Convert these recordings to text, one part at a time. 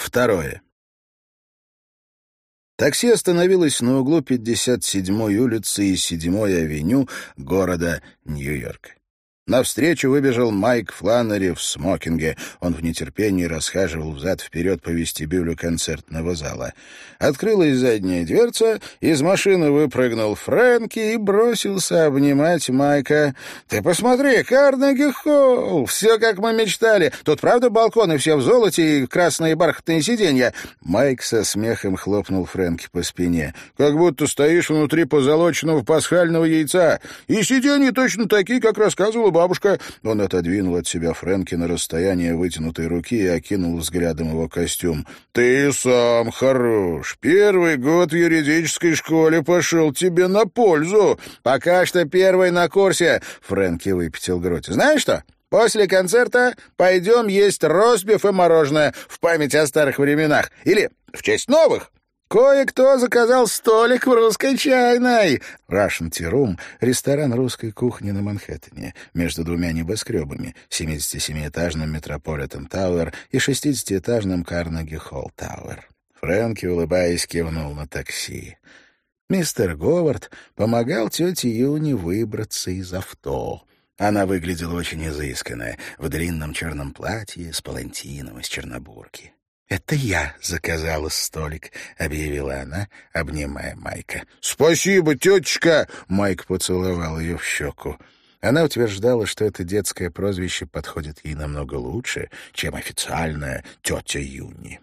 Второе. Такси остановилось на углу 57-й улицы и 7-й авеню города Нью-Йорк. Навстречу выбежал Майк Фланнери в смокинге. Он в нетерпении расхаживал взад-вперед по вестибюлю концертного зала. Открылась задняя дверца, из машины выпрыгнул Фрэнки и бросился обнимать Майка. «Ты посмотри, Карнеги Холл! Все, как мы мечтали! Тут, правда, балконы все в золоте и красные бархатные сиденья?» Майк со смехом хлопнул Фрэнки по спине. «Как будто стоишь внутри позолоченного пасхального яйца. И сиденья точно такие, как рассказывала бабушка!» Он отодвинул от себя Фрэнки на расстояние вытянутой руки и окинул взглядом его костюм. «Ты сам хорош. Первый год в юридической школе пошел тебе на пользу. Пока что первый на курсе!» Фрэнки выпятил грудь. «Знаешь что?» После концерта пойдем есть ростбиф и мороженое в память о старых временах. Или в честь новых. «Кое-кто заказал столик в русской чайной!» Russian Tea Room — ресторан русской кухни на Манхэттене, между двумя небоскребами — 77-этажным Метрополитен Тауэр и 60-этажным Карнеги Холл Тауэр. Фрэнки, улыбаясь, кивнул на такси. Мистер Говард помогал тете Юне выбраться из авто. Она выглядела очень изысканно, в длинном черном платье с палантином из чернобурки. «Это я заказала столик», — объявила она, обнимая Майка. «Спасибо, тетечка!» — Майк поцеловал ее в щеку. Она утверждала, что это детское прозвище подходит ей намного лучше, чем официальное «тетя Юни».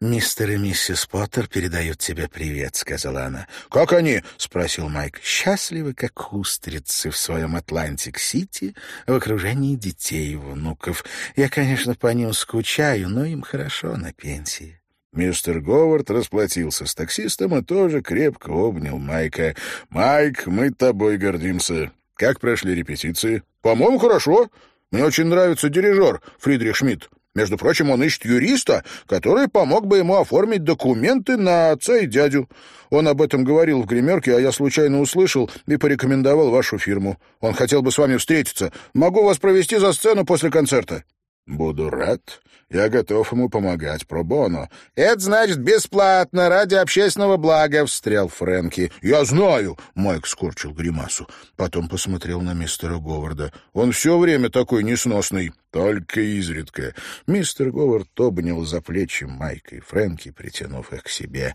«Мистер и миссис Поттер передают тебе привет», — сказала она. «Как они?» — спросил Майк. «Счастливы, как устрицы в своем Атлантик-Сити, в окружении детей и внуков. Я, конечно, по ним скучаю, но им хорошо на пенсии». Мистер Говард расплатился с таксистом и тоже крепко обнял Майка. «Майк, мы тобой гордимся. Как прошли репетиции?» «По-моему, хорошо. Мне очень нравится дирижер Фридрих Шмидт. Между прочим, он ищет юриста, который помог бы ему оформить документы на отца и дядю. Он об этом говорил в гримерке, а я случайно услышал и порекомендовал вашу фирму. Он хотел бы с вами встретиться. Могу вас провести за сцену после концерта». «Буду рад. Я готов ему помогать пробоно». «Это значит бесплатно, ради общественного блага», — встрял Фрэнки. «Я знаю», — Майк скорчил гримасу. Потом посмотрел на мистера Говарда. «Он все время такой несносный». «Только изредка». Мистер Говард обнял за плечи Майка и Фрэнки, притянув их к себе.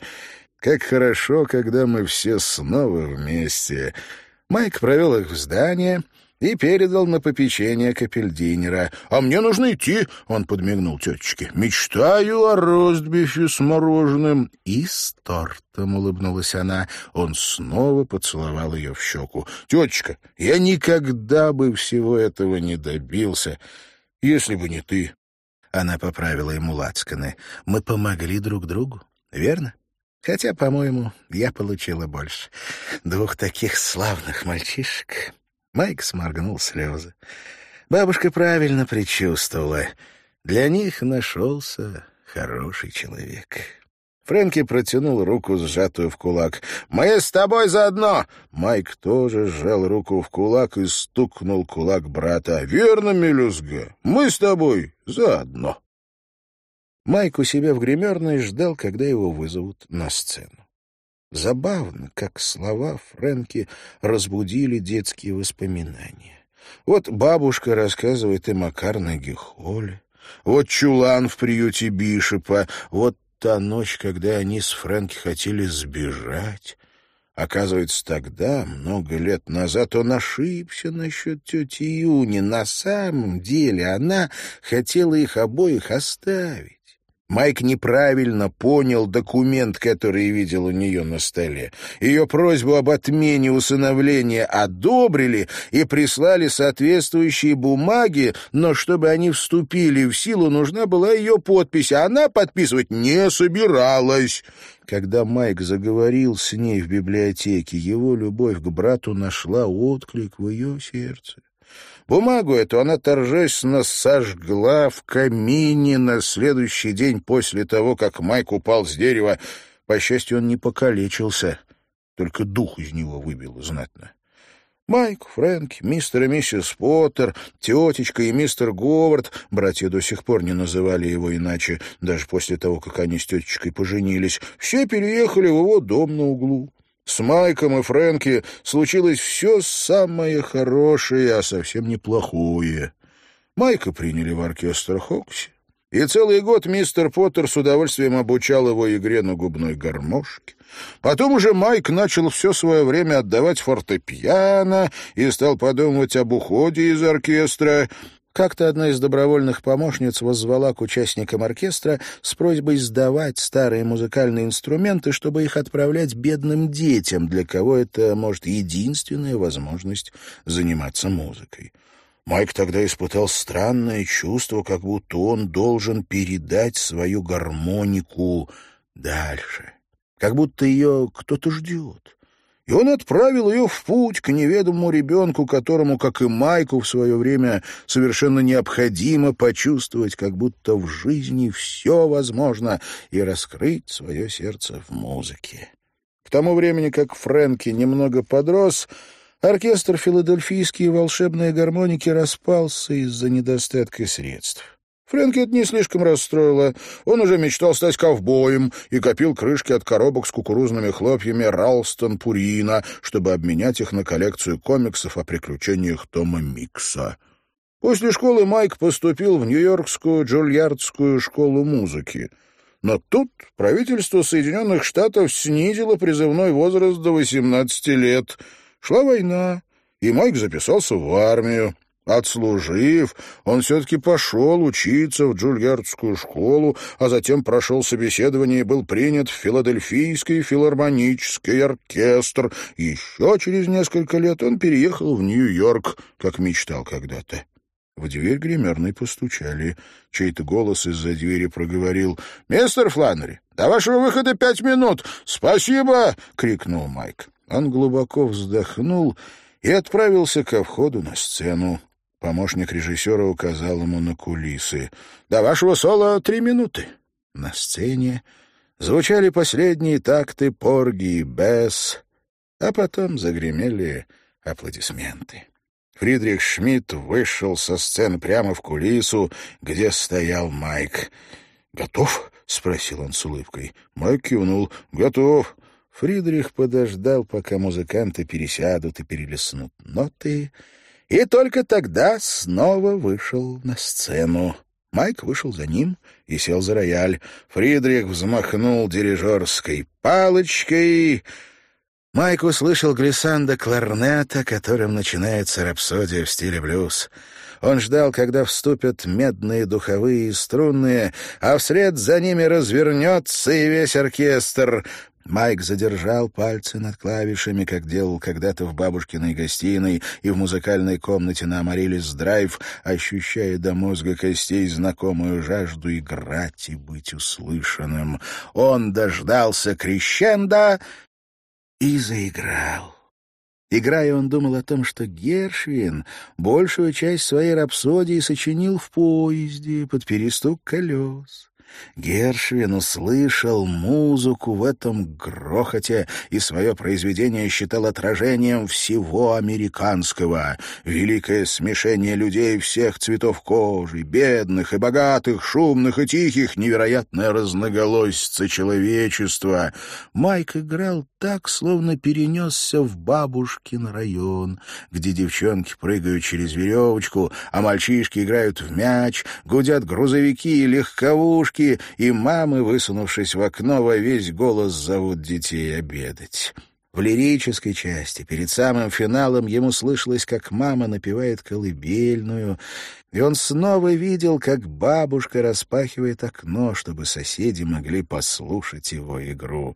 «Как хорошо, когда мы все снова вместе». Майк провел их в здание и передал на попечение капельдинера. «А мне нужно идти», — он подмигнул тетечке. «Мечтаю о ростбифе с мороженым и с тортом», — улыбнулась она. Он снова поцеловал ее в щеку. «Тетечка, я никогда бы всего этого не добился, если бы не ты». Она поправила ему лацканы. «Мы помогли друг другу, верно?» Хотя, по-моему, я получила больше. Двух таких славных мальчишек. Майк сморгнул слезы. Бабушка правильно предчувствовала. Для них нашелся хороший человек. Фрэнки протянул руку, сжатую в кулак. «Мы с тобой заодно!» Майк тоже сжал руку в кулак и стукнул кулак брата. «Верно, мелюзга, мы с тобой заодно!» Майк у себя в гримерной ждал, когда его вызовут на сцену. Забавно, как слова Фрэнки разбудили детские воспоминания. Вот бабушка рассказывает им о Карнеги Холле, вот чулан в приюте Бишопа, вот та ночь, когда они с Фрэнки хотели сбежать. Оказывается, тогда, много лет назад, он ошибся насчет тети Юни. На самом деле она хотела их обоих оставить. Майк неправильно понял документ, который видел у нее на столе. Ее просьбу об отмене усыновления одобрили и прислали соответствующие бумаги, но чтобы они вступили в силу, нужна была ее подпись, а она подписывать не собиралась. Когда Майк заговорил с ней в библиотеке, его любовь к брату нашла отклик в ее сердце. Бумагу эту она торжественно сожгла в камине на следующий день после того, как Майк упал с дерева. По счастью, он не покалечился, только дух из него выбил знатно. Майк, Фрэнк, мистер и миссис Поттер, тетечка и мистер Говард, братья до сих пор не называли его иначе, даже после того, как они с тетечкой поженились, все переехали в его дом на углу. С Майком и Фрэнки случилось все самое хорошее, а совсем неплохое. Майка приняли в оркестр Хокси, и целый год мистер Поттер с удовольствием обучал его игре на губной гармошке. Потом уже Майк начал все свое время отдавать фортепиано и стал подумывать об уходе из оркестра. Как-то одна из добровольных помощниц воззвала к участникам оркестра с просьбой сдавать старые музыкальные инструменты, чтобы их отправлять бедным детям, для кого это, может, единственная возможность заниматься музыкой. Майк тогда испытал странное чувство, как будто он должен передать свою гармонику дальше как будто ее кто-то ждет. И он отправил ее в путь к неведомому ребенку, которому, как и Майку в свое время, совершенно необходимо почувствовать, как будто в жизни все возможно, и раскрыть свое сердце в музыке. К тому времени, как Фрэнки немного подрос, оркестр «Филадельфийские волшебные гармоники» распался из-за недостатка средств. Фрэнки это не слишком расстроило. Он уже мечтал стать ковбоем и копил крышки от коробок с кукурузными хлопьями Ралстон Пурина, чтобы обменять их на коллекцию комиксов о приключениях Тома Микса. После школы Майк поступил в Нью-Йоркскую Джульярдскую школу музыки. Но тут правительство Соединенных Штатов снизило призывной возраст до 18 лет. Шла война, и Майк записался в армию. Отслужив, он все-таки пошел учиться в Джульярдскую школу, а затем прошел собеседование и был принят в Филадельфийский филармонический оркестр. Еще через несколько лет он переехал в Нью-Йорк, как мечтал когда-то. В дверь гримерной постучали. Чей-то голос из-за двери проговорил. «Мистер Фланнери, до вашего выхода пять минут! Спасибо!» — крикнул Майк. Он глубоко вздохнул и отправился ко входу на сцену. Помощник режиссера указал ему на кулисы. «До вашего соло три минуты». На сцене звучали последние такты Порги и Бесс, а потом загремели аплодисменты. Фридрих Шмидт вышел со сцены прямо в кулису, где стоял Майк. «Готов?» — спросил он с улыбкой. Майк кивнул. «Готов». Фридрих подождал, пока музыканты пересядут и перелеснут ноты, и только тогда снова вышел на сцену. Майк вышел за ним и сел за рояль. Фридрих взмахнул дирижерской палочкой. Майк услышал глиссанда кларнета, которым начинается рапсодия в стиле блюз. Он ждал, когда вступят медные духовые и струнные, а вслед за ними развернется и весь оркестр. Майк задержал пальцы над клавишами, как делал когда-то в бабушкиной гостиной и в музыкальной комнате на Амарилис Драйв, ощущая до мозга костей знакомую жажду играть и быть услышанным. Он дождался крещенда и заиграл. Играя, он думал о том, что Гершвин большую часть своей рапсодии сочинил в поезде под перестук колес. Гершвин услышал музыку в этом грохоте и свое произведение считал отражением всего американского. Великое смешение людей всех цветов кожи, бедных и богатых, шумных и тихих, невероятная разноголосица человечества. Майк играл так, словно перенесся в бабушкин район, где девчонки прыгают через веревочку, а мальчишки играют в мяч, гудят грузовики и легковушки, девушки, и мамы, высунувшись в окно, во весь голос зовут детей обедать. В лирической части, перед самым финалом, ему слышалось, как мама напевает колыбельную, и он снова видел, как бабушка распахивает окно, чтобы соседи могли послушать его игру.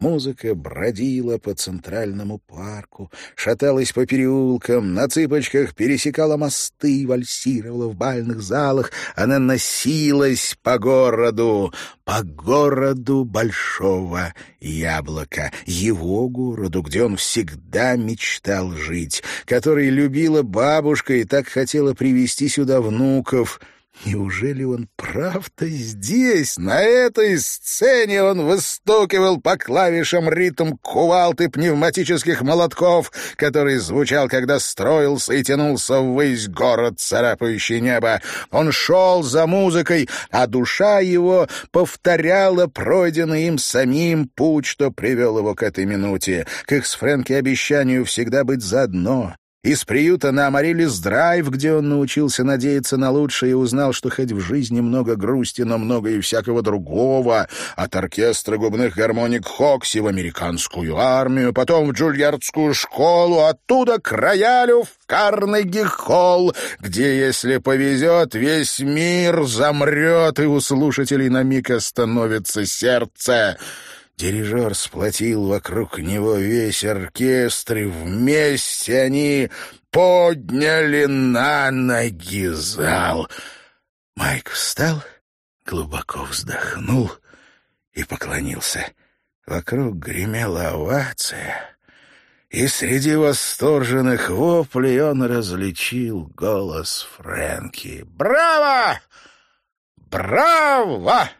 Музыка бродила по центральному парку, шаталась по переулкам, на цыпочках пересекала мосты, вальсировала в бальных залах. Она носилась по городу, по городу Большого Яблока, его городу, где он всегда мечтал жить, который любила бабушка и так хотела привести сюда внуков — Неужели он правда здесь, на этой сцене? Он выстукивал по клавишам ритм кувалд пневматических молотков, который звучал, когда строился и тянулся ввысь город, царапающий небо. Он шел за музыкой, а душа его повторяла пройденный им самим путь, что привел его к этой минуте, к их с Фрэнки обещанию всегда быть заодно, из приюта на Амарилис Драйв, где он научился надеяться на лучшее и узнал, что хоть в жизни много грусти, но много и всякого другого. От оркестра губных гармоник Хокси в американскую армию, потом в Джульярдскую школу, оттуда к роялю в Карнеги-холл, где, если повезет, весь мир замрет, и у слушателей на миг остановится сердце. Дирижер сплотил вокруг него весь оркестр, и вместе они подняли на ноги зал. Майк встал, глубоко вздохнул и поклонился. Вокруг гремела овация, и среди восторженных воплей он различил голос Фрэнки. «Браво! Браво!»